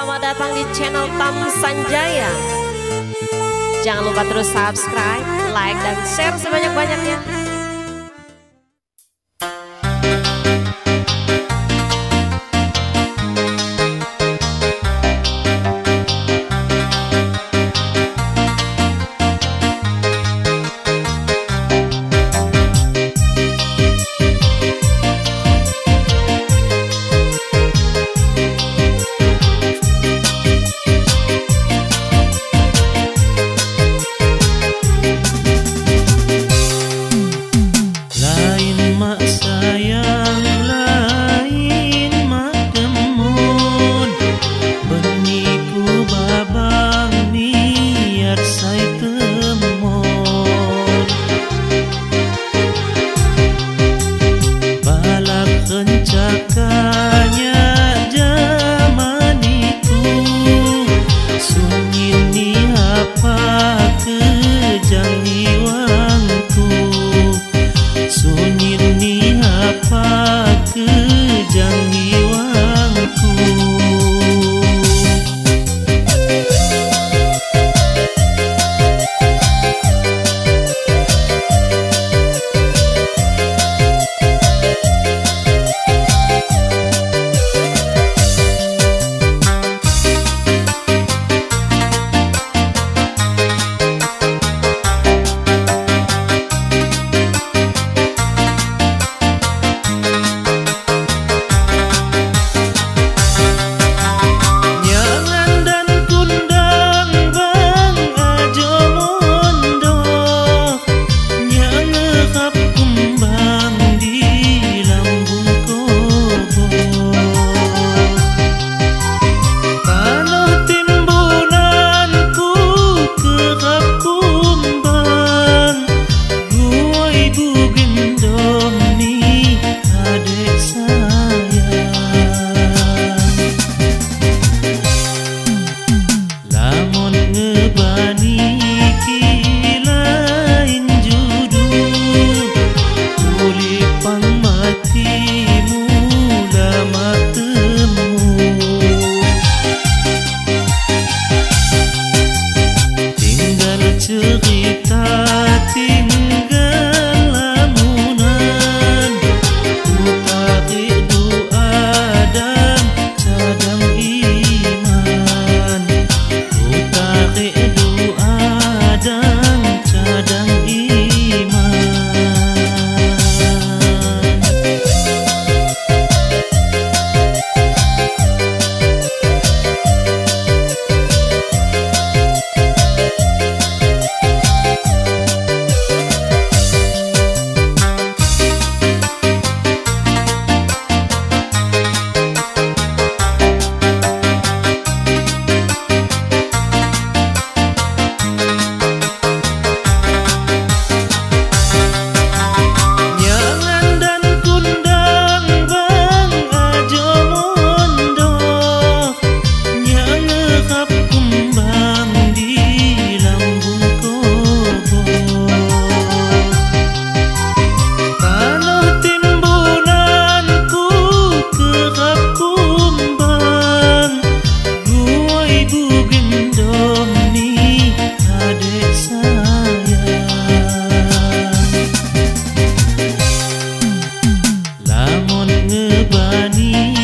Selamat datang di channel Tam Sanjaya. Jangan lupa terus subscribe, like, dan share sebanyak-banyaknya 你。